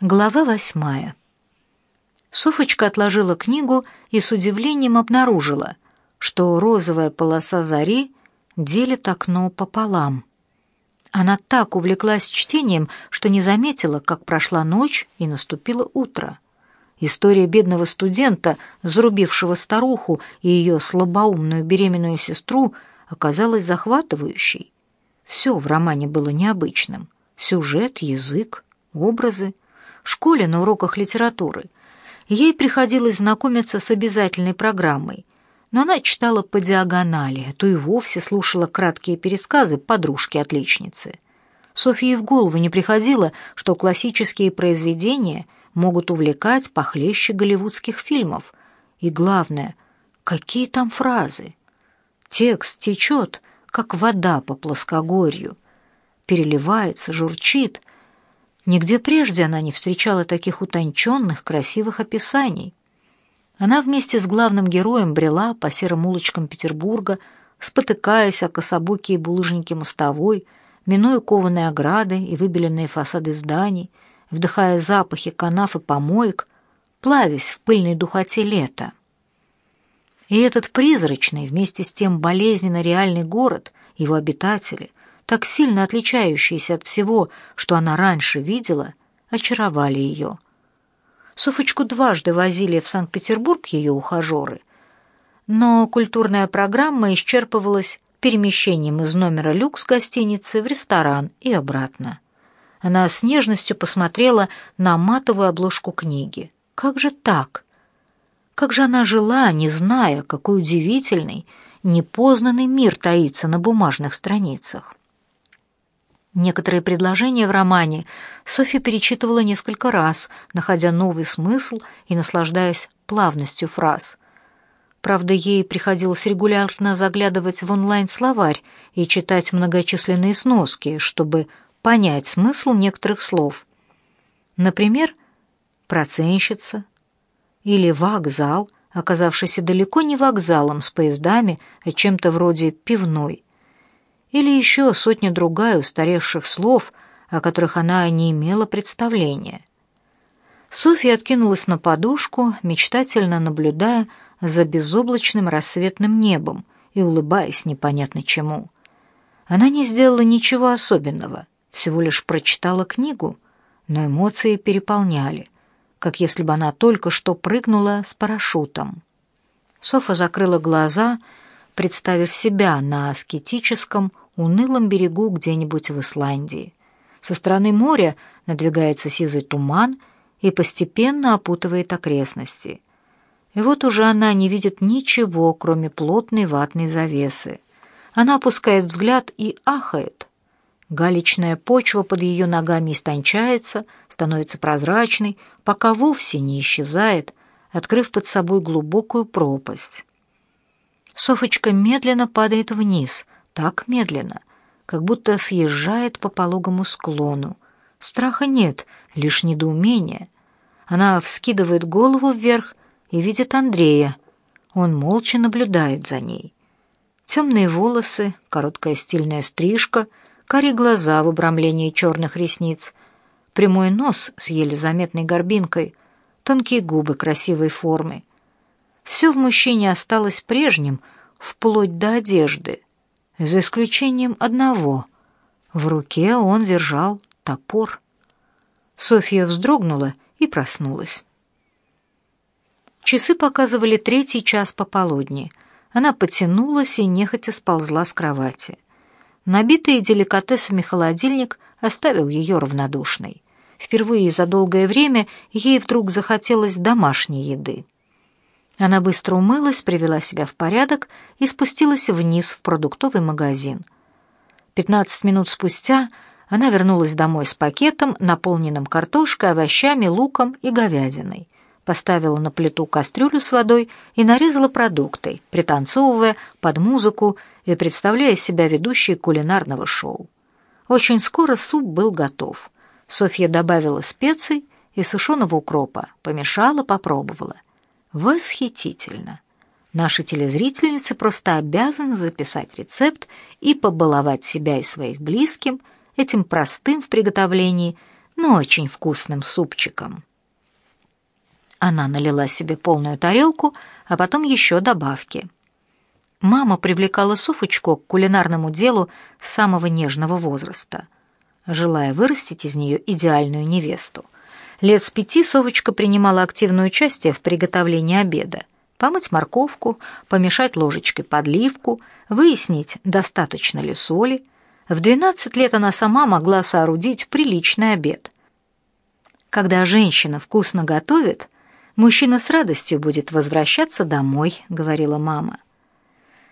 Глава восьмая. Софочка отложила книгу и с удивлением обнаружила, что розовая полоса зари делит окно пополам. Она так увлеклась чтением, что не заметила, как прошла ночь и наступило утро. История бедного студента, зарубившего старуху и ее слабоумную беременную сестру, оказалась захватывающей. Все в романе было необычным. Сюжет, язык, образы — школе на уроках литературы. Ей приходилось знакомиться с обязательной программой, но она читала по диагонали, а то и вовсе слушала краткие пересказы подружки-отличницы. Софье в голову не приходило, что классические произведения могут увлекать похлеще голливудских фильмов. И главное, какие там фразы. Текст течет, как вода по плоскогорью, переливается, журчит, Нигде прежде она не встречала таких утонченных, красивых описаний. Она вместе с главным героем брела по серым улочкам Петербурга, спотыкаясь о кособокие булыжники мостовой, минуя кованые ограды и выбеленные фасады зданий, вдыхая запахи канав и помоек, плавясь в пыльной духоте лета. И этот призрачный, вместе с тем болезненно реальный город, его обитатели, так сильно отличающиеся от всего, что она раньше видела, очаровали ее. Софочку дважды возили в Санкт-Петербург ее ухажеры, но культурная программа исчерпывалась перемещением из номера люкс гостиницы в ресторан и обратно. Она с нежностью посмотрела на матовую обложку книги. Как же так? Как же она жила, не зная, какой удивительный, непознанный мир таится на бумажных страницах? Некоторые предложения в романе Софья перечитывала несколько раз, находя новый смысл и наслаждаясь плавностью фраз. Правда, ей приходилось регулярно заглядывать в онлайн-словарь и читать многочисленные сноски, чтобы понять смысл некоторых слов. Например, «проценщица» или «вокзал», оказавшийся далеко не вокзалом с поездами, а чем-то вроде пивной – или еще сотня-другая устаревших слов, о которых она не имела представления. Софья откинулась на подушку, мечтательно наблюдая за безоблачным рассветным небом и улыбаясь непонятно чему. Она не сделала ничего особенного, всего лишь прочитала книгу, но эмоции переполняли, как если бы она только что прыгнула с парашютом. Софа закрыла глаза, представив себя на аскетическом, унылом берегу где-нибудь в Исландии. Со стороны моря надвигается сизый туман и постепенно опутывает окрестности. И вот уже она не видит ничего, кроме плотной ватной завесы. Она опускает взгляд и ахает. Галечная почва под ее ногами истончается, становится прозрачной, пока вовсе не исчезает, открыв под собой глубокую пропасть. Софочка медленно падает вниз, так медленно, как будто съезжает по пологому склону. Страха нет, лишь недоумение. Она вскидывает голову вверх и видит Андрея. Он молча наблюдает за ней. Темные волосы, короткая стильная стрижка, карие глаза в обрамлении черных ресниц, прямой нос с еле заметной горбинкой, тонкие губы красивой формы. Все в мужчине осталось прежним, вплоть до одежды, за исключением одного. В руке он держал топор. Софья вздрогнула и проснулась. Часы показывали третий час пополудни. Она потянулась и нехотя сползла с кровати. Набитый деликатесами холодильник оставил ее равнодушной. Впервые за долгое время ей вдруг захотелось домашней еды. Она быстро умылась, привела себя в порядок и спустилась вниз в продуктовый магазин. Пятнадцать минут спустя она вернулась домой с пакетом, наполненным картошкой, овощами, луком и говядиной. Поставила на плиту кастрюлю с водой и нарезала продукты, пританцовывая под музыку и представляя себя ведущей кулинарного шоу. Очень скоро суп был готов. Софья добавила специй и сушеного укропа, помешала, попробовала. Восхитительно! Наши телезрительницы просто обязаны записать рецепт и побаловать себя и своих близким этим простым в приготовлении, но очень вкусным супчиком. Она налила себе полную тарелку, а потом еще добавки. Мама привлекала Софочку к кулинарному делу с самого нежного возраста, желая вырастить из нее идеальную невесту. Лет с пяти Совочка принимала активное участие в приготовлении обеда. Помыть морковку, помешать ложечкой подливку, выяснить, достаточно ли соли. В 12 лет она сама могла соорудить приличный обед. Когда женщина вкусно готовит, Мужчина с радостью будет возвращаться домой, говорила мама.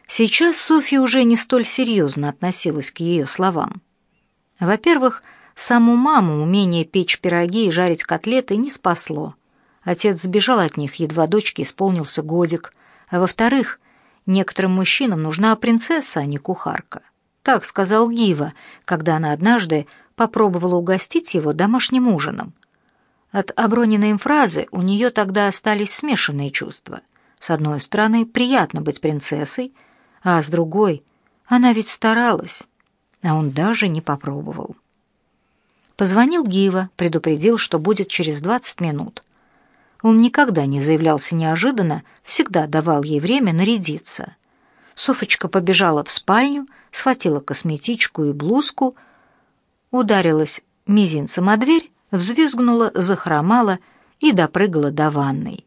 Сейчас Софья уже не столь серьезно относилась к ее словам. Во-первых, саму маму умение печь пироги и жарить котлеты не спасло. Отец сбежал от них, едва дочке исполнился годик. А во-вторых, некоторым мужчинам нужна принцесса, а не кухарка. Так сказал Гива, когда она однажды попробовала угостить его домашним ужином. От оброненной им фразы у нее тогда остались смешанные чувства. С одной стороны, приятно быть принцессой, а с другой, она ведь старалась, а он даже не попробовал. Позвонил Гива, предупредил, что будет через 20 минут. Он никогда не заявлялся неожиданно, всегда давал ей время нарядиться. Софочка побежала в спальню, схватила косметичку и блузку, ударилась мизинцем о дверь взвизгнула, захромала и допрыгала до ванной.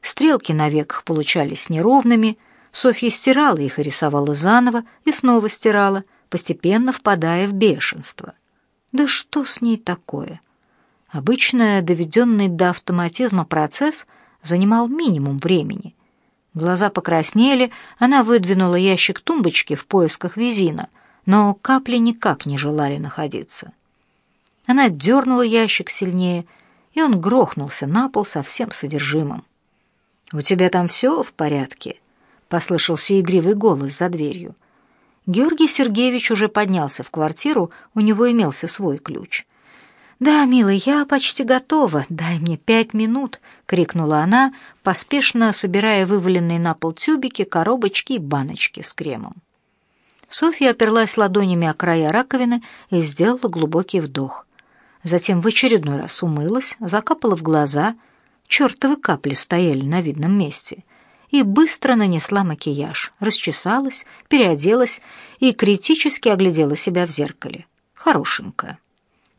Стрелки на веках получались неровными, Софья стирала их и рисовала заново, и снова стирала, постепенно впадая в бешенство. Да что с ней такое? Обычно доведенный до автоматизма процесс занимал минимум времени. Глаза покраснели, она выдвинула ящик тумбочки в поисках визина, но капли никак не желали находиться. Она дернула ящик сильнее, и он грохнулся на пол со всем содержимым. «У тебя там все в порядке?» — послышался игривый голос за дверью. Георгий Сергеевич уже поднялся в квартиру, у него имелся свой ключ. «Да, милый, я почти готова. Дай мне пять минут!» — крикнула она, поспешно собирая вываленные на пол тюбики, коробочки и баночки с кремом. Софья оперлась ладонями о края раковины и сделала глубокий вдох затем в очередной раз умылась, закапала в глаза, чертовы капли стояли на видном месте, и быстро нанесла макияж, расчесалась, переоделась и критически оглядела себя в зеркале. Хорошенькая.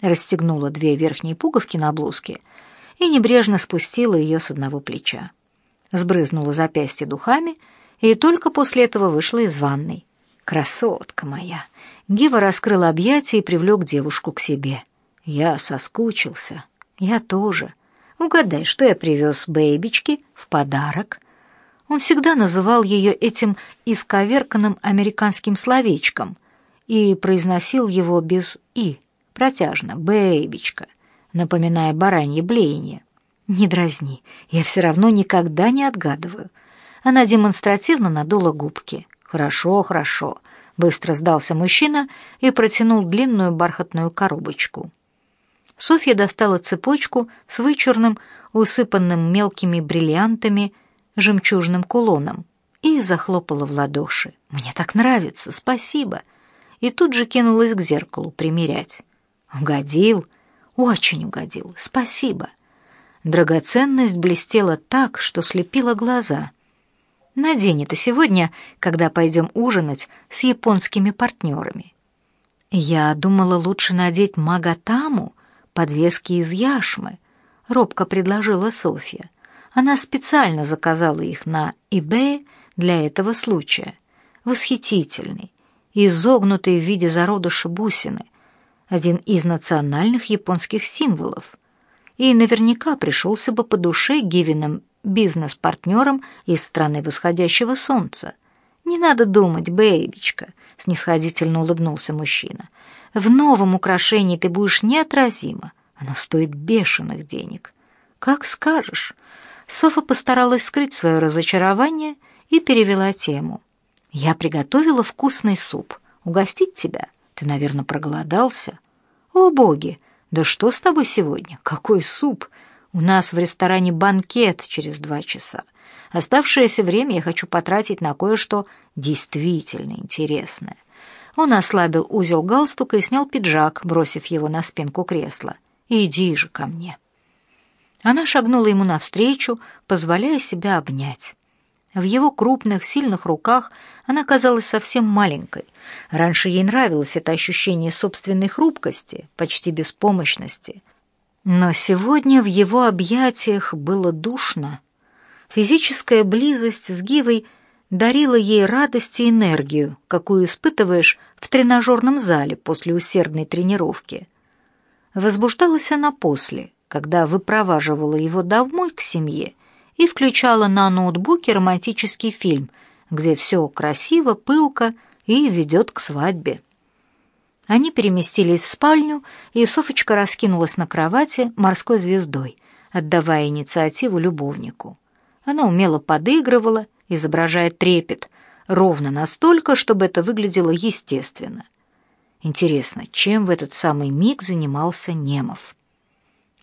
Расстегнула две верхние пуговки на блузке и небрежно спустила ее с одного плеча. Сбрызнула запястье духами и только после этого вышла из ванной. «Красотка моя!» Гива раскрыл объятия и привлек девушку к себе. Я соскучился. Я тоже. Угадай, что я привез бэйбичке в подарок. Он всегда называл ее этим исковерканным американским словечком и произносил его без «и», протяжно, «бэйбичка», напоминая баранье блеяние. «Не дразни, я все равно никогда не отгадываю». Она демонстративно надула губки. «Хорошо, хорошо», — быстро сдался мужчина и протянул длинную бархатную коробочку. Софья достала цепочку с вычурным, усыпанным мелкими бриллиантами, жемчужным кулоном и захлопала в ладоши. «Мне так нравится, спасибо!» И тут же кинулась к зеркалу примерять. «Угодил, очень угодил, спасибо!» Драгоценность блестела так, что слепила глаза. «Надень это сегодня, когда пойдем ужинать с японскими партнерами». «Я думала, лучше надеть магатаму», подвески из яшмы, робко предложила Софья. Она специально заказала их на eBay для этого случая. Восхитительный, изогнутый в виде зародыша бусины, один из национальных японских символов. И наверняка пришелся бы по душе Гивиным бизнес-партнерам из страны восходящего солнца. «Не надо думать, бэйбичка», — снисходительно улыбнулся мужчина. В новом украшении ты будешь неотразима. Оно стоит бешеных денег. Как скажешь. Софа постаралась скрыть свое разочарование и перевела тему. Я приготовила вкусный суп. Угостить тебя? Ты, наверное, проголодался. О, боги! Да что с тобой сегодня? Какой суп? У нас в ресторане банкет через два часа. Оставшееся время я хочу потратить на кое-что действительно интересное. Он ослабил узел галстука и снял пиджак, бросив его на спинку кресла. Иди же ко мне». Она шагнула ему навстречу, позволяя себя обнять. В его крупных, сильных руках она казалась совсем маленькой. Раньше ей нравилось это ощущение собственной хрупкости, почти беспомощности. Но сегодня в его объятиях было душно. Физическая близость с Гивой дарила ей радость и энергию, какую испытываешь в тренажерном зале после усердной тренировки. Возбуждалась она после, когда выпроваживала его домой к семье и включала на ноутбуке романтический фильм, где все красиво, пылко и ведет к свадьбе. Они переместились в спальню, и Софочка раскинулась на кровати морской звездой, отдавая инициативу любовнику. Она умело подыгрывала, изображая трепет, ровно настолько, чтобы это выглядело естественно. Интересно, чем в этот самый миг занимался Немов?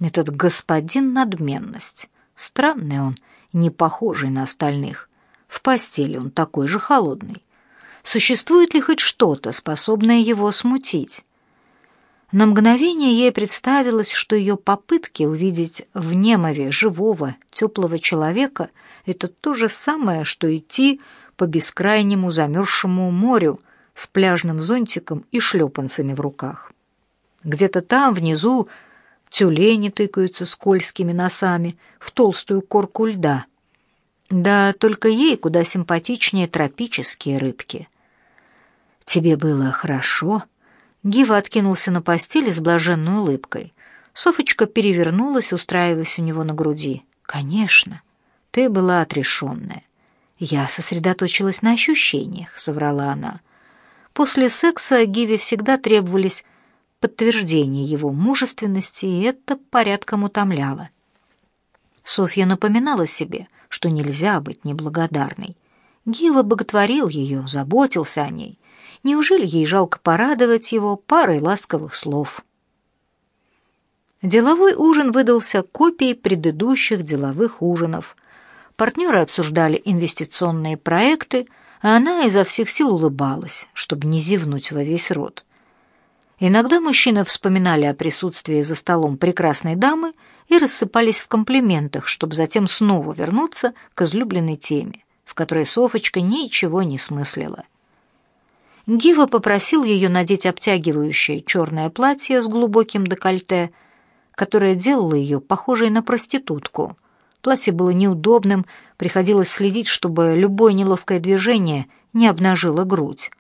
Этот господин надменность. Странный он, не похожий на остальных. В постели он такой же холодный. Существует ли хоть что-то, способное его смутить? На мгновение ей представилось, что ее попытки увидеть в Немове живого, теплого человека — это то же самое, что идти по бескрайнему замерзшему морю с пляжным зонтиком и шлепанцами в руках. Где-то там, внизу, тюлени тыкаются скользкими носами в толстую корку льда. Да только ей куда симпатичнее тропические рыбки. «Тебе было хорошо?» Гива откинулся на постели с блаженной улыбкой. Софочка перевернулась, устраиваясь у него на груди. «Конечно, ты была отрешенная». «Я сосредоточилась на ощущениях», — соврала она. После секса Гиве всегда требовались подтверждение его мужественности, и это порядком утомляло. Софья напоминала себе, что нельзя быть неблагодарной. Гива боготворил ее, заботился о ней. Неужели ей жалко порадовать его парой ласковых слов? Деловой ужин выдался копией предыдущих деловых ужинов. Партнеры обсуждали инвестиционные проекты, а она изо всех сил улыбалась, чтобы не зевнуть во весь рот. Иногда мужчины вспоминали о присутствии за столом прекрасной дамы и рассыпались в комплиментах, чтобы затем снова вернуться к излюбленной теме, в которой Софочка ничего не смыслила. Гива попросил ее надеть обтягивающее черное платье с глубоким декольте, которое делало ее похожей на проститутку. Платье было неудобным, приходилось следить, чтобы любое неловкое движение не обнажило грудь.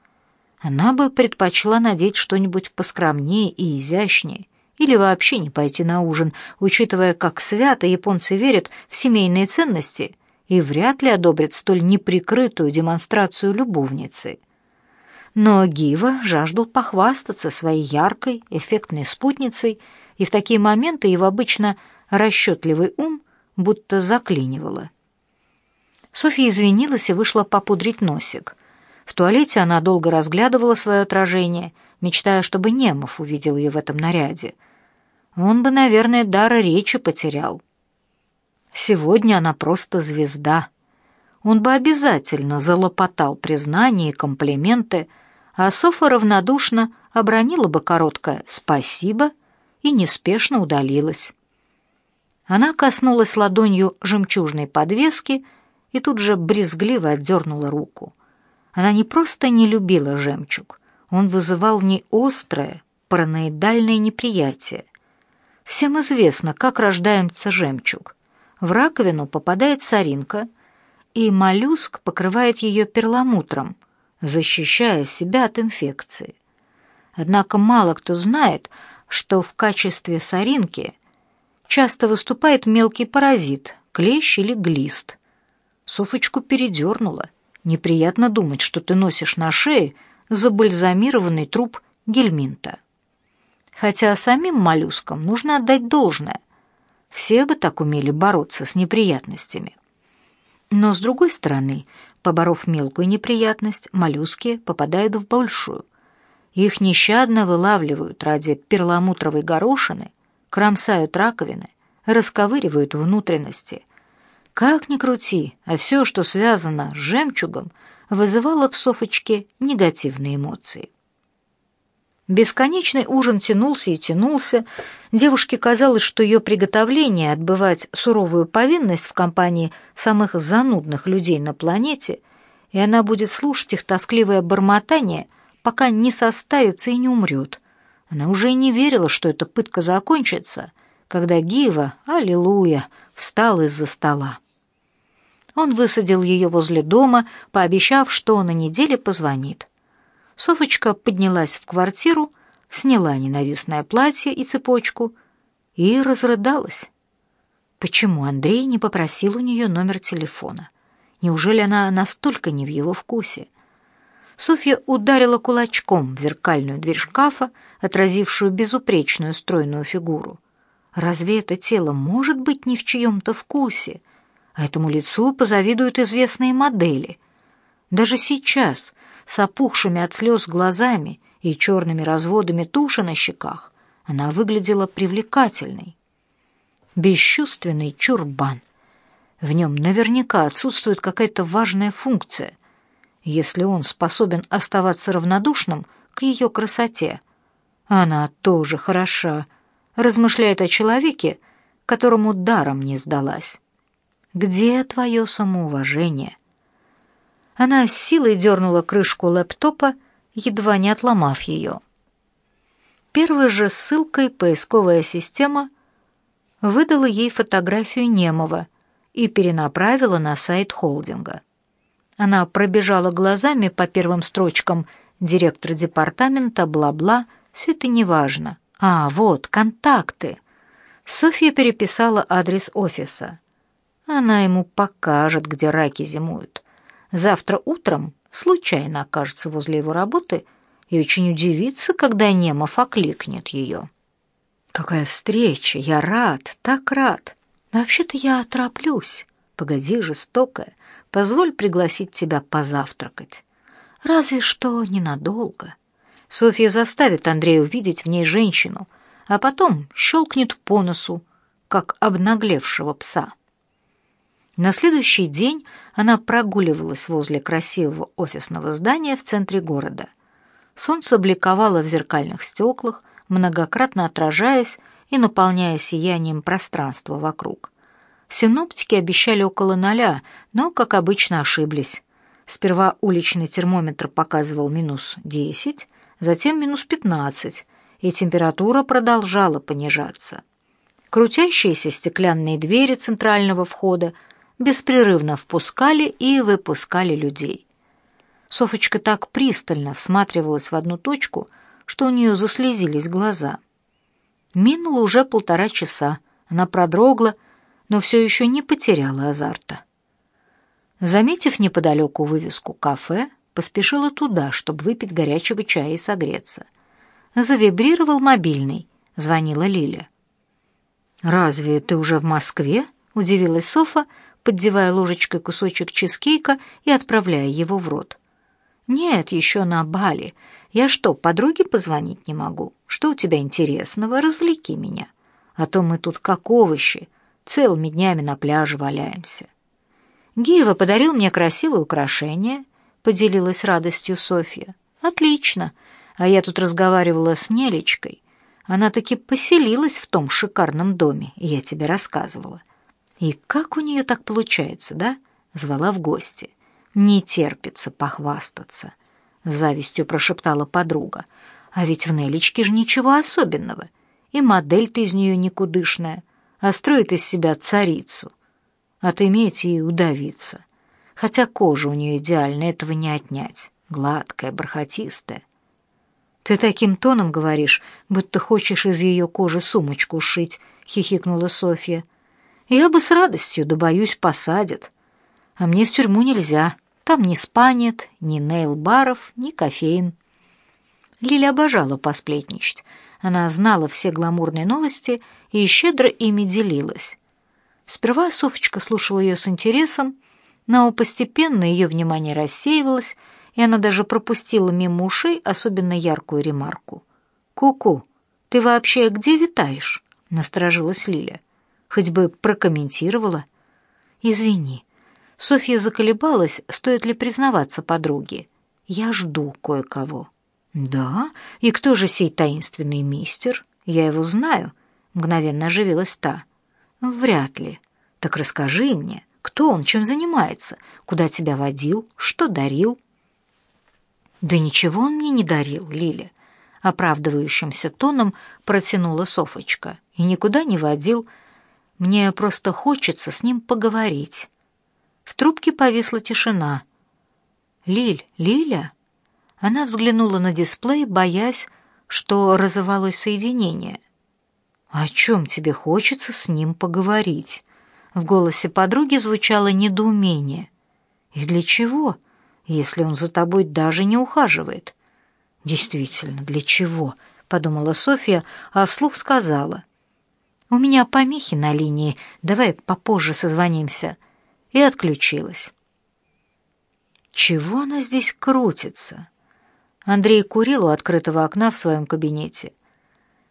Она бы предпочла надеть что-нибудь поскромнее и изящнее, или вообще не пойти на ужин, учитывая, как свято японцы верят в семейные ценности и вряд ли одобрят столь неприкрытую демонстрацию любовницы. Но Гива жаждал похвастаться своей яркой, эффектной спутницей, и в такие моменты его обычно расчетливый ум будто заклинивало. Софья извинилась и вышла попудрить носик. В туалете она долго разглядывала свое отражение, мечтая, чтобы Немов увидел ее в этом наряде. Он бы, наверное, дара речи потерял. Сегодня она просто звезда. Он бы обязательно залопотал признания и комплименты, а Софа равнодушно обронила бы короткое «спасибо» и неспешно удалилась. Она коснулась ладонью жемчужной подвески и тут же брезгливо отдернула руку. Она не просто не любила жемчуг, он вызывал не острое, параноидальное неприятие. Всем известно, как рождается жемчуг. В раковину попадает соринка, и моллюск покрывает ее перламутром, защищая себя от инфекции. Однако мало кто знает, что в качестве соринки часто выступает мелкий паразит, клещ или глист. Софочку передернуло — Неприятно думать, что ты носишь на шее забальзамированный труп гельминта. Хотя самим моллюскам нужно отдать должное. Все бы так умели бороться с неприятностями. Но, с другой стороны, поборов мелкую неприятность, моллюски попадают в большую. Их нещадно вылавливают ради перламутровой горошины, кромсают раковины, расковыривают внутренности, как ни крути, а все, что связано с жемчугом, вызывало в Софочке негативные эмоции. Бесконечный ужин тянулся и тянулся. Девушке казалось, что ее приготовление отбывать суровую повинность в компании самых занудных людей на планете, и она будет слушать их тоскливое бормотание, пока не состарится и не умрет. Она уже и не верила, что эта пытка закончится, когда Гива, аллилуйя, встал из-за стола. Он высадил ее возле дома, пообещав, что на неделе позвонит. Софочка поднялась в квартиру, сняла ненавистное платье и цепочку и разрыдалась. Почему Андрей не попросил у нее номер телефона? Неужели она настолько не в его вкусе? Софья ударила кулачком в зеркальную дверь шкафа, отразившую безупречную стройную фигуру. Разве это тело может быть не в чьем-то вкусе? А этому лицу позавидуют известные модели. Даже сейчас, с опухшими от слез глазами и черными разводами туши на щеках, она выглядела привлекательной. Бесчувственный чурбан. В нем наверняка отсутствует какая-то важная функция, если он способен оставаться равнодушным к ее красоте. Она тоже хороша, размышляет о человеке, которому даром не сдалась. Где твое самоуважение? Она с силой дернула крышку лэптопа, едва не отломав ее. Первой же ссылкой поисковая система выдала ей фотографию Немова и перенаправила на сайт холдинга. Она пробежала глазами по первым строчкам директор департамента, бла-бла, все это неважно. А, вот, контакты. Софья переписала адрес офиса. Она ему покажет, где раки зимуют. Завтра утром случайно окажется возле его работы и очень удивится, когда Немов окликнет ее. «Какая встреча! Я рад, так рад! Вообще-то я тороплюсь. Погоди, жестокая, позволь пригласить тебя позавтракать. Разве что ненадолго». Софья заставит Андрея увидеть в ней женщину, а потом щелкнет по носу, как обнаглевшего пса. На следующий день она прогуливалась возле красивого офисного здания в центре города. Солнце бликовало в зеркальных стеклах, многократно отражаясь и наполняя сиянием пространство вокруг. Синоптики обещали около ноля, но, как обычно, ошиблись. Сперва уличный термометр показывал минус десять, затем минус пятнадцать, и температура продолжала понижаться. Крутящиеся стеклянные двери центрального входа беспрерывно впускали и выпускали людей. Софочка так пристально всматривалась в одну точку, что у нее заслезились глаза. Минуло уже полтора часа, она продрогла, но все еще не потеряла азарта. Заметив неподалеку вывеску «кафе», поспешила туда, чтобы выпить горячего чая и согреться. Завибрировал мобильный, звонила Лиля. «Разве ты уже в Москве?» — удивилась Софа, поддевая ложечкой кусочек чизкейка и отправляя его в рот. «Нет, еще на Бали. Я что, подруге позвонить не могу? Что у тебя интересного? Развлеки меня. А то мы тут как овощи, целыми днями на пляже валяемся». Гиева подарил мне красивое украшение, поделилась радостью Софья. Отлично. А я тут разговаривала с Нелечкой. Она таки поселилась в том шикарном доме, я тебе рассказывала. И как у нее так получается, да? Звала в гости. Не терпится похвастаться. Завистью прошептала подруга. А ведь в Нелечке же ничего особенного. И модель-то из нее никудышная, а строит из себя царицу. Отыметь и удавиться хотя кожа у нее идеальная, этого не отнять, гладкая, бархатистая. Ты таким тоном говоришь, будто хочешь из ее кожи сумочку сшить, хихикнула Софья. Я бы с радостью, да боюсь, посадят. А мне в тюрьму нельзя. Там ни спа нет, ни нейл-баров, ни кофеин. Лиля обожала посплетничать. Она знала все гламурные новости и щедро ими делилась. Сперва Софочка слушала ее с интересом, но постепенно ее внимание рассеивалось, и она даже пропустила мимо ушей особенно яркую ремарку. «Ку-ку, ты вообще где витаешь?» — насторожилась Лиля. «Хоть бы прокомментировала». «Извини». Софья заколебалась, стоит ли признаваться подруге. «Я жду кое-кого». Да? И кто же сей таинственный мистер? Я его знаю, мгновенно оживилась та. Вряд ли. Так расскажи мне, кто он, чем занимается, куда тебя водил, что дарил? Да ничего он мне не дарил, Лиля, оправдывающимся тоном протянула Софочка. И никуда не водил. Мне просто хочется с ним поговорить. В трубке повисла тишина. Лиль, Лиля, она взглянула на дисплей, боясь, что разорвалось соединение. «О чем тебе хочется с ним поговорить?» В голосе подруги звучало недоумение. «И для чего, если он за тобой даже не ухаживает?» «Действительно, для чего?» — подумала Софья, а вслух сказала. «У меня помехи на линии, давай попозже созвонимся». И отключилась. «Чего она здесь крутится?» Андрей курил у открытого окна в своем кабинете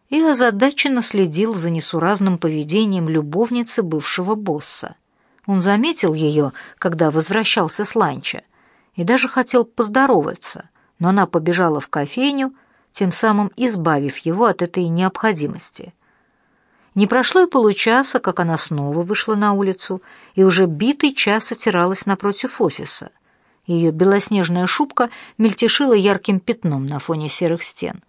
и озадаченно следил за несуразным поведением любовницы бывшего босса. Он заметил ее, когда возвращался с ланча, и даже хотел поздороваться, но она побежала в кофейню, тем самым избавив его от этой необходимости. Не прошло и получаса, как она снова вышла на улицу и уже битый час отиралась напротив офиса. Ее белоснежная шубка мельтешила ярким пятном на фоне серых стен.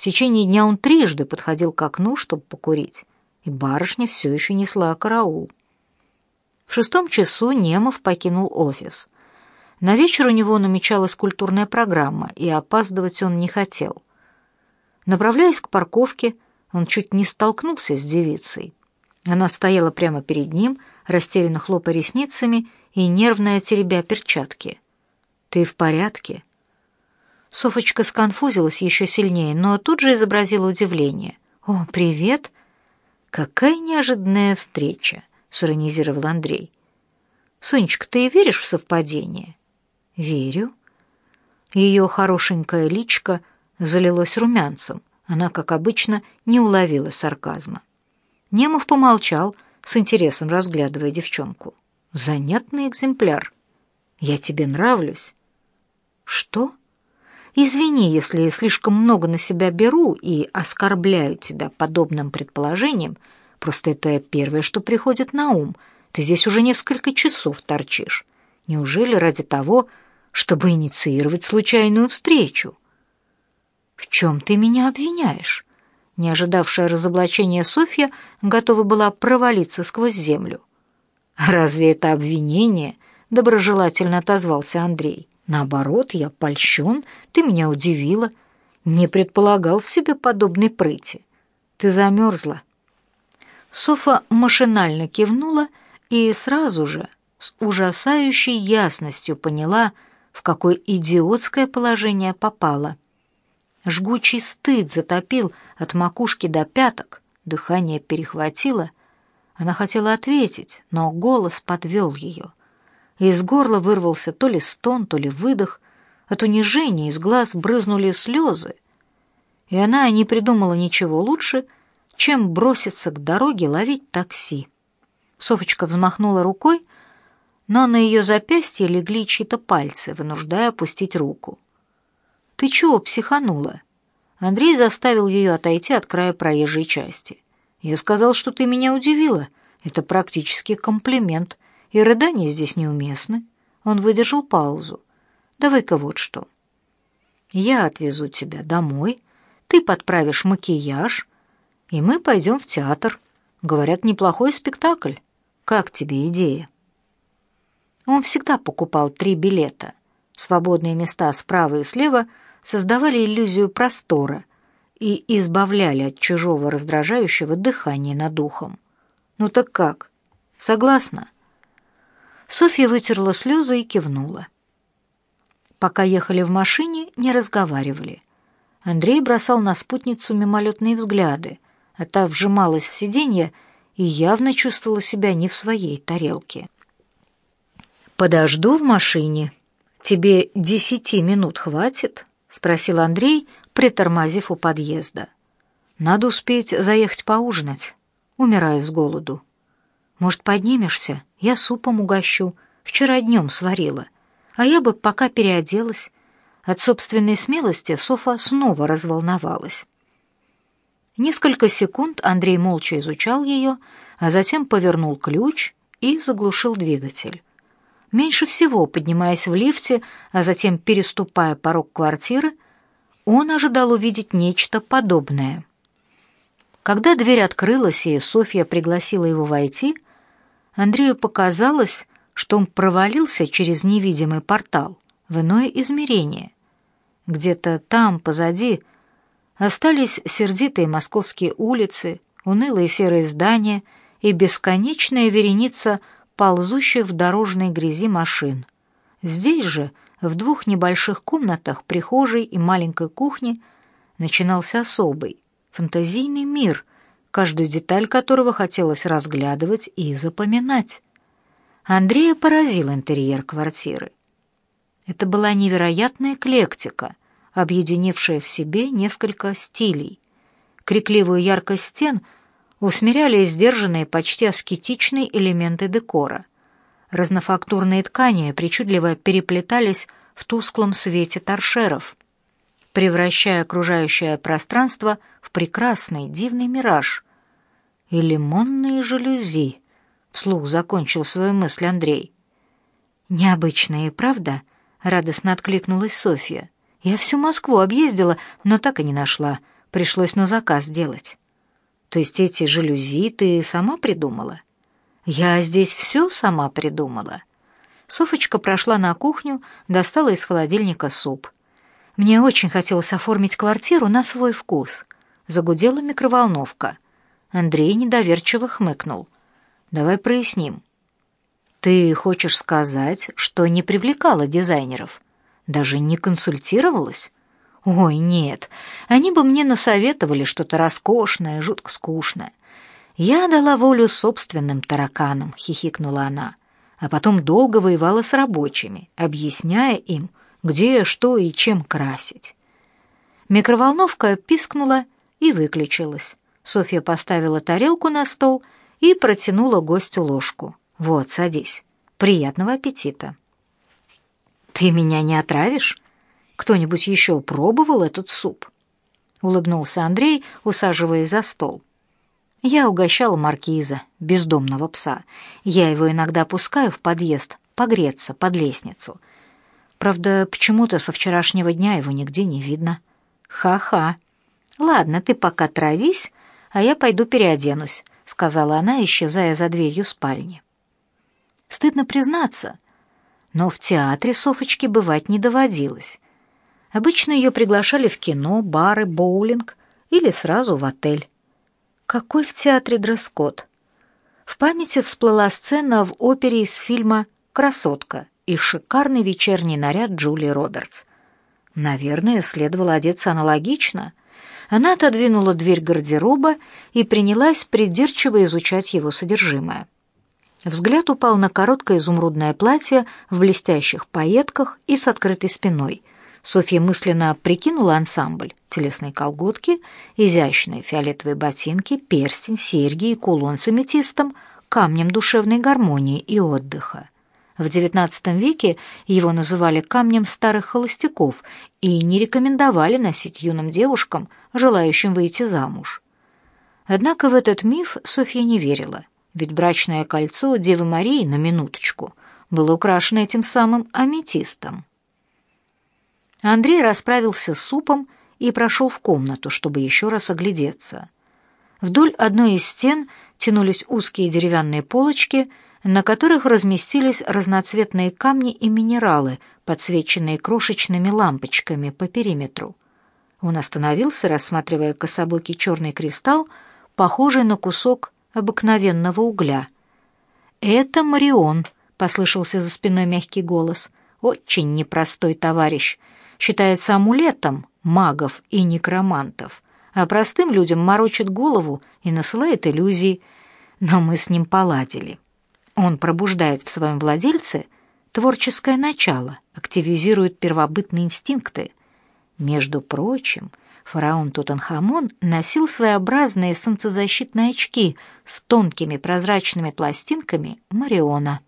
В течение дня он трижды подходил к окну, чтобы покурить, и барышня все еще несла караул. В шестом часу Немов покинул офис. На вечер у него намечалась культурная программа, и опаздывать он не хотел. Направляясь к парковке, он чуть не столкнулся с девицей. Она стояла прямо перед ним, растерянно хлопая ресницами и нервно теребя перчатки. «Ты в порядке?» Софочка сконфузилась еще сильнее, но тут же изобразила удивление. «О, привет!» «Какая неожиданная встреча!» — сиронизировал Андрей. «Сонечка, ты веришь в совпадение?» «Верю». Ее хорошенькое личко залилось румянцем. Она, как обычно, не уловила сарказма. Немов помолчал, с интересом разглядывая девчонку. «Занятный экземпляр. Я тебе нравлюсь». «Что?» «Извини, если слишком много на себя беру и оскорбляю тебя подобным предположением. Просто это первое, что приходит на ум. Ты здесь уже несколько часов торчишь. Неужели ради того, чтобы инициировать случайную встречу?» «В чем ты меня обвиняешь?» Не ожидавшая разоблачения Софья готова была провалиться сквозь землю. «Разве это обвинение?» — доброжелательно отозвался Андрей. Наоборот, я польщен, ты меня удивила. Не предполагал в себе подобной прыти. Ты замерзла. Софа машинально кивнула и сразу же с ужасающей ясностью поняла, в какое идиотское положение попала. Жгучий стыд затопил от макушки до пяток, дыхание перехватило. Она хотела ответить, но голос подвел ее и из горла вырвался то ли стон, то ли выдох. От унижения из глаз брызнули слезы, и она не придумала ничего лучше, чем броситься к дороге ловить такси. Софочка взмахнула рукой, но на ее запястье легли чьи-то пальцы, вынуждая опустить руку. «Ты чего психанула?» Андрей заставил ее отойти от края проезжей части. «Я сказал, что ты меня удивила. Это практически комплимент и рыдания здесь неуместны. Он выдержал паузу. Давай-ка вот что. Я отвезу тебя домой, ты подправишь макияж, и мы пойдем в театр. Говорят, неплохой спектакль. Как тебе идея? Он всегда покупал три билета. Свободные места справа и слева создавали иллюзию простора и избавляли от чужого раздражающего дыхания над ухом. Ну так как? Согласна? Софья вытерла слезы и кивнула. Пока ехали в машине, не разговаривали. Андрей бросал на спутницу мимолетные взгляды, а та вжималась в сиденье и явно чувствовала себя не в своей тарелке. «Подожду в машине. Тебе десяти минут хватит?» — спросил Андрей, притормозив у подъезда. «Надо успеть заехать поужинать. Умираю с голоду». Может, поднимешься? Я супом угощу. Вчера днем сварила. А я бы пока переоделась. От собственной смелости Софа снова разволновалась. Несколько секунд Андрей молча изучал ее, а затем повернул ключ и заглушил двигатель. Меньше всего, поднимаясь в лифте, а затем переступая порог квартиры, он ожидал увидеть нечто подобное. Когда дверь открылась и Софья пригласила его войти, Андрею показалось, что он провалился через невидимый портал в иное измерение. Где-то там, позади, остались сердитые московские улицы, унылые серые здания и бесконечная вереница ползущих в дорожной грязи машин. Здесь же, в двух небольших комнатах, прихожей и маленькой кухне, начинался особый, фантазийный мир, каждую деталь которого хотелось разглядывать и запоминать. Андрея поразил интерьер квартиры. Это была невероятная эклектика, объединившая в себе несколько стилей. Крикливую яркость стен — усмиряли сдержанные, почти аскетичные элементы декора. Разнофактурные ткани причудливо переплетались в тусклом свете торшеров, превращая окружающее пространство в прекрасный, дивный мираж. И лимонные жалюзи, вслух закончил свою мысль Андрей. Необычная правда? радостно откликнулась Софья. Я всю Москву объездила, но так и не нашла. Пришлось на заказ делать. То есть эти жалюзи ты сама придумала? Я здесь все сама придумала. Софочка прошла на кухню, достала из холодильника суп. Мне очень хотелось оформить квартиру на свой вкус. Загудела микроволновка. Андрей недоверчиво хмыкнул. Давай проясним. Ты хочешь сказать, что не привлекала дизайнеров? Даже не консультировалась? Ой, нет, они бы мне насоветовали что-то роскошное, жутко скучное. Я дала волю собственным тараканам, хихикнула она, а потом долго воевала с рабочими, объясняя им, где, что и чем красить. Микроволновка пискнула и выключилась. Софья поставила тарелку на стол и протянула гостю ложку. Вот, садись. Приятного аппетита. Ты меня не отравишь? Кто-нибудь еще пробовал этот суп? Улыбнулся Андрей, усаживаясь за стол. Я угощал маркиза, бездомного пса. Я его иногда пускаю в подъезд погреться под лестницу. Правда, почему-то со вчерашнего дня его нигде не видно. Ха-ха. Ладно, ты пока травись, а я пойду переоденусь, сказала она, исчезая за дверью спальни. Стыдно признаться, но в театре Софочке бывать не доводилось. Обычно ее приглашали в кино, бары, боулинг или сразу в отель. Какой в театре дресс-код? В памяти всплыла сцена в опере из фильма «Красотка» и шикарный вечерний наряд Джулии Робертс. Наверное, следовало одеться аналогично. Она отодвинула дверь гардероба и принялась придирчиво изучать его содержимое. Взгляд упал на короткое изумрудное платье в блестящих пайетках и с открытой спиной, Софья мысленно прикинула ансамбль: телесные колготки, изящные фиолетовые ботинки, перстень, серьги и кулон с аметистом, камнем душевной гармонии и отдыха. В XIX веке его называли камнем старых холостяков и не рекомендовали носить юным девушкам, желающим выйти замуж. Однако в этот миф Софья не верила, ведь брачное кольцо Девы Марии на минуточку было украшено этим самым аметистом. Андрей расправился с супом и прошел в комнату, чтобы еще раз оглядеться. Вдоль одной из стен тянулись узкие деревянные полочки, на которых разместились разноцветные камни и минералы, подсвеченные крошечными лампочками по периметру. Он остановился, рассматривая кособокий черный кристалл, похожий на кусок обыкновенного угля. «Это Марион», — послышался за спиной мягкий голос. «Очень непростой товарищ считается амулетом магов и некромантов, а простым людям морочит голову и насылает иллюзии, но мы с ним поладили. Он пробуждает в своем владельце творческое начало, активизирует первобытные инстинкты. Между прочим, фараон Тутанхамон носил своеобразные солнцезащитные очки с тонкими прозрачными пластинками Мариона.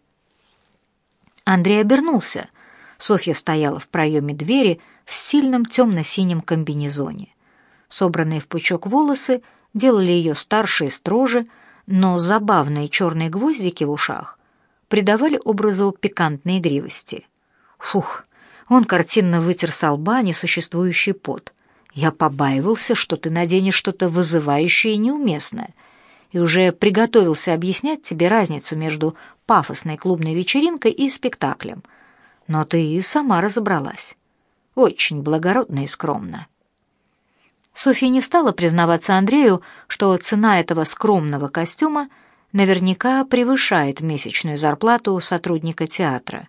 Андрей обернулся — Софья стояла в проеме двери, в стильном темно-синем комбинезоне. Собранные в пучок волосы делали ее старше и строже, но забавные черные гвоздики в ушах придавали образу пикантной игривости. Фух, он картинно вытер с лба несуществующий пот. Я побаивался, что ты наденешь что-то вызывающее и неуместное, и уже приготовился объяснять тебе разницу между пафосной клубной вечеринкой и спектаклем. Но ты и сама разобралась. Очень благородно и скромно. Софья не стала признаваться Андрею, что цена этого скромного костюма наверняка превышает месячную зарплату сотрудника театра.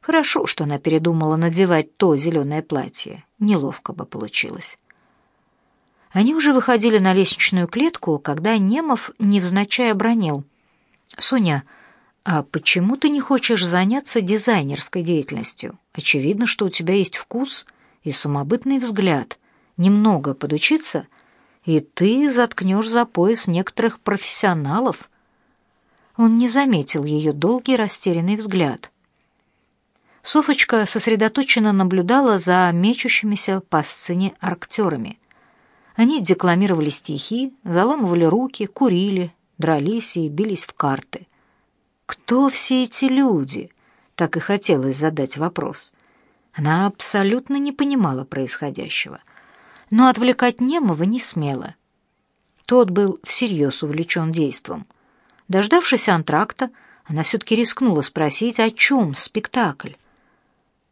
Хорошо, что она передумала надевать то зеленое платье. Неловко бы получилось. Они уже выходили на лестничную клетку, когда Немов невзначай обронил. «Соня, а почему ты не хочешь заняться дизайнерской деятельностью? Очевидно, что у тебя есть вкус и самобытный взгляд» немного подучиться, и ты заткнешь за пояс некоторых профессионалов. Он не заметил ее долгий растерянный взгляд. Софочка сосредоточенно наблюдала за мечущимися по сцене актерами. Они декламировали стихи, заламывали руки, курили, дрались и бились в карты. Кто все эти люди? Так и хотелось задать вопрос. Она абсолютно не понимала происходящего — но отвлекать Немова не смела. Тот был всерьез увлечен действом. Дождавшись антракта, она все-таки рискнула спросить, о чем спектакль.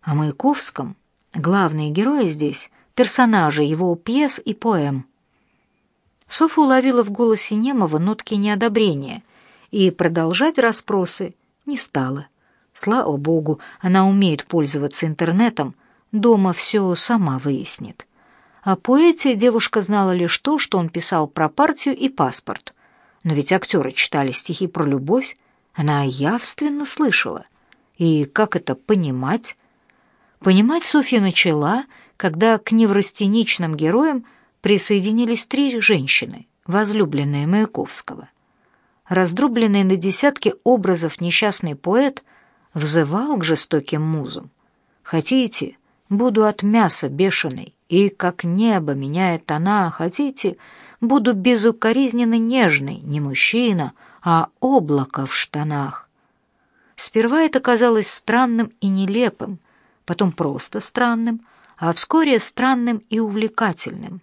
О Маяковском. Главные герои здесь — персонажи его пьес и поэм. Софа уловила в голосе Немова нотки неодобрения и продолжать расспросы не стала. Слава богу, она умеет пользоваться интернетом, дома все сама выяснит. О поэте девушка знала лишь то, что он писал про партию и паспорт. Но ведь актеры читали стихи про любовь, она явственно слышала. И как это понимать? Понимать Софья начала, когда к неврастеничным героям присоединились три женщины, возлюбленные Маяковского. Раздробленный на десятки образов несчастный поэт взывал к жестоким музам. «Хотите, буду от мяса бешеный, и как небо меняет тона, хотите, буду безукоризненно нежный, не мужчина, а облако в штанах. Сперва это казалось странным и нелепым, потом просто странным, а вскоре странным и увлекательным.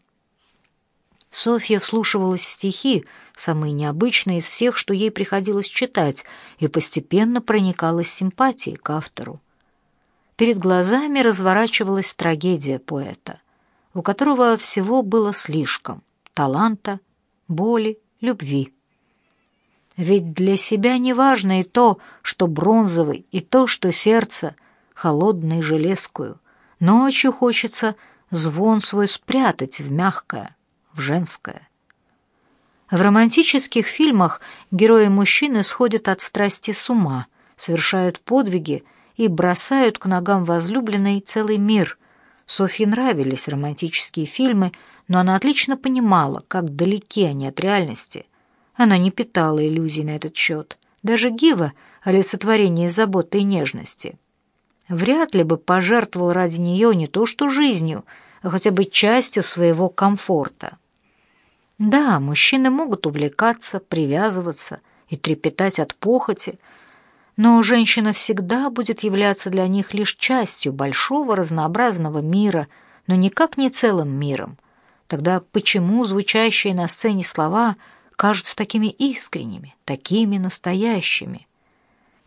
Софья вслушивалась в стихи, самые необычные из всех, что ей приходилось читать, и постепенно проникалась симпатией к автору. Перед глазами разворачивалась трагедия поэта у которого всего было слишком — таланта, боли, любви. Ведь для себя не важно и то, что бронзовый, и то, что сердце холодной железкую. Ночью хочется звон свой спрятать в мягкое, в женское. В романтических фильмах герои-мужчины сходят от страсти с ума, совершают подвиги и бросают к ногам возлюбленной целый мир, Софье нравились романтические фильмы, но она отлично понимала, как далеки они от реальности. Она не питала иллюзий на этот счет. Даже Гива — олицетворение заботы и нежности. Вряд ли бы пожертвовал ради нее не то что жизнью, а хотя бы частью своего комфорта. Да, мужчины могут увлекаться, привязываться и трепетать от похоти — но женщина всегда будет являться для них лишь частью большого разнообразного мира, но никак не целым миром. Тогда почему звучащие на сцене слова кажутся такими искренними, такими настоящими?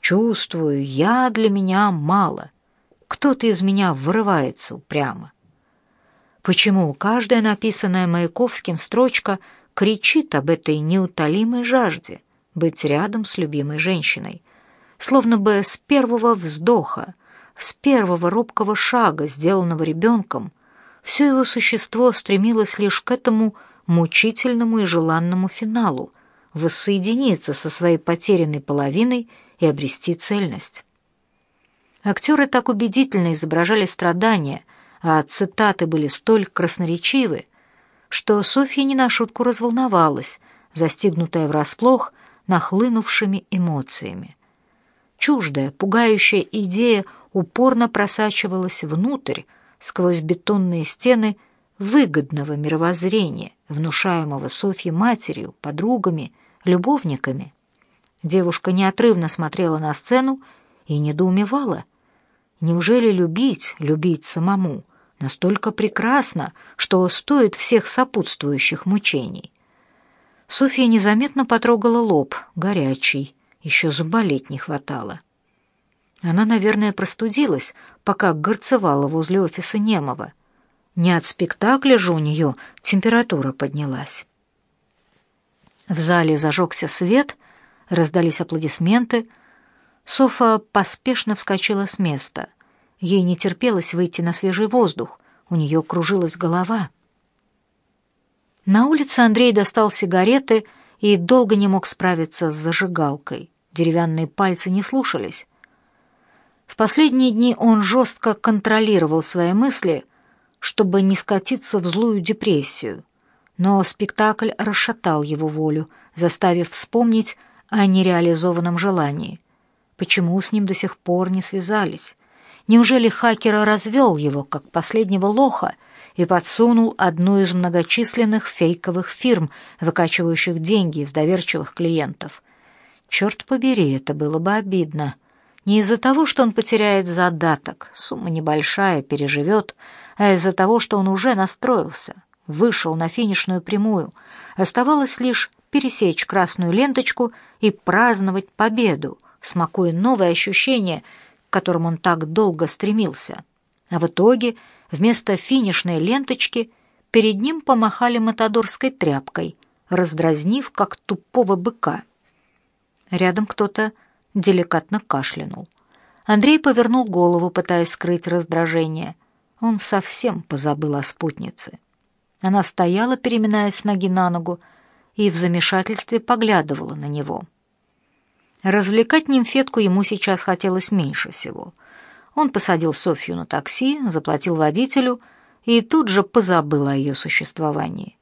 Чувствую, я для меня мало. Кто-то из меня вырывается упрямо. Почему каждая написанная Маяковским строчка кричит об этой неутолимой жажде быть рядом с любимой женщиной — словно бы с первого вздоха, с первого робкого шага, сделанного ребенком, все его существо стремилось лишь к этому мучительному и желанному финалу, воссоединиться со своей потерянной половиной и обрести цельность. Актеры так убедительно изображали страдания, а цитаты были столь красноречивы, что Софья не на шутку разволновалась, застигнутая врасплох нахлынувшими эмоциями. Чуждая, пугающая идея упорно просачивалась внутрь, сквозь бетонные стены выгодного мировоззрения, внушаемого Софье матерью, подругами, любовниками. Девушка неотрывно смотрела на сцену и недоумевала. Неужели любить, любить самому, настолько прекрасно, что стоит всех сопутствующих мучений? Софья незаметно потрогала лоб, горячий, еще заболеть не хватало. Она, наверное, простудилась, пока горцевала возле офиса Немова. Не от спектакля же у нее температура поднялась. В зале зажегся свет, раздались аплодисменты. Софа поспешно вскочила с места. Ей не терпелось выйти на свежий воздух, у нее кружилась голова. На улице Андрей достал сигареты и долго не мог справиться с зажигалкой. Деревянные пальцы не слушались. В последние дни он жестко контролировал свои мысли, чтобы не скатиться в злую депрессию. Но спектакль расшатал его волю, заставив вспомнить о нереализованном желании. Почему с ним до сих пор не связались? Неужели хакер развел его, как последнего лоха, и подсунул одну из многочисленных фейковых фирм, выкачивающих деньги из доверчивых клиентов. Черт побери, это было бы обидно. Не из-за того, что он потеряет задаток, сумма небольшая, переживет, а из-за того, что он уже настроился, вышел на финишную прямую. Оставалось лишь пересечь красную ленточку и праздновать победу, смакуя новые ощущения, к которым он так долго стремился. А в итоге Вместо финишной ленточки перед ним помахали матадорской тряпкой, раздразнив, как тупого быка. Рядом кто-то деликатно кашлянул. Андрей повернул голову, пытаясь скрыть раздражение. Он совсем позабыл о спутнице. Она стояла, переминаясь с ноги на ногу, и в замешательстве поглядывала на него. Развлекать нимфетку ему сейчас хотелось меньше всего — он посадил Софью на такси, заплатил водителю и тут же позабыл о ее существовании.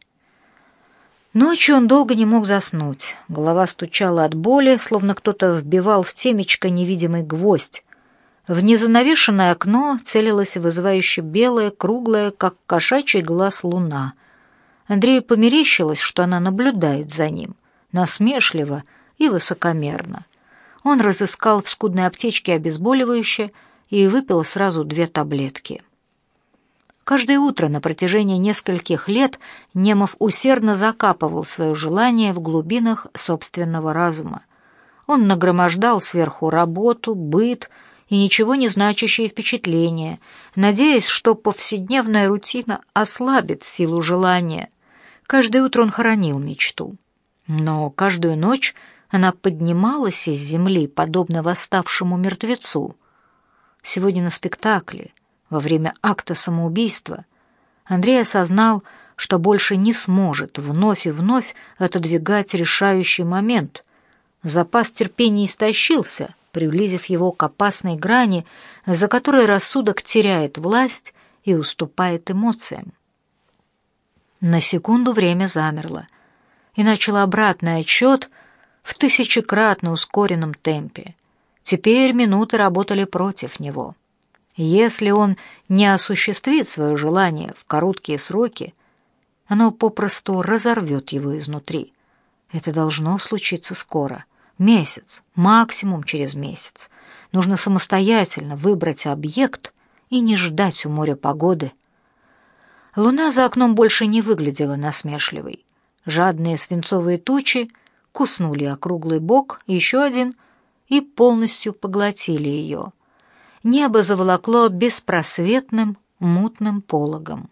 Ночью он долго не мог заснуть. Голова стучала от боли, словно кто-то вбивал в темечко невидимый гвоздь. В незанавешенное окно целилась вызывающе белая, круглая, как кошачий глаз луна. Андрею померещилось, что она наблюдает за ним, насмешливо и высокомерно. Он разыскал в скудной аптечке обезболивающее, и выпил сразу две таблетки. Каждое утро на протяжении нескольких лет Немов усердно закапывал свое желание в глубинах собственного разума. Он нагромождал сверху работу, быт и ничего не значащие впечатления, надеясь, что повседневная рутина ослабит силу желания. Каждое утро он хоронил мечту. Но каждую ночь она поднималась из земли, подобно восставшему мертвецу. Сегодня на спектакле, во время акта самоубийства, Андрей осознал, что больше не сможет вновь и вновь отодвигать решающий момент. Запас терпения истощился, приблизив его к опасной грани, за которой рассудок теряет власть и уступает эмоциям. На секунду время замерло, и начал обратный отчет в тысячекратно ускоренном темпе. Теперь минуты работали против него. Если он не осуществит свое желание в короткие сроки, оно попросту разорвет его изнутри. Это должно случиться скоро. Месяц, максимум через месяц. Нужно самостоятельно выбрать объект и не ждать у моря погоды. Луна за окном больше не выглядела насмешливой. Жадные свинцовые тучи куснули округлый бок, еще один и полностью поглотили ее. Небо заволокло беспросветным мутным пологом.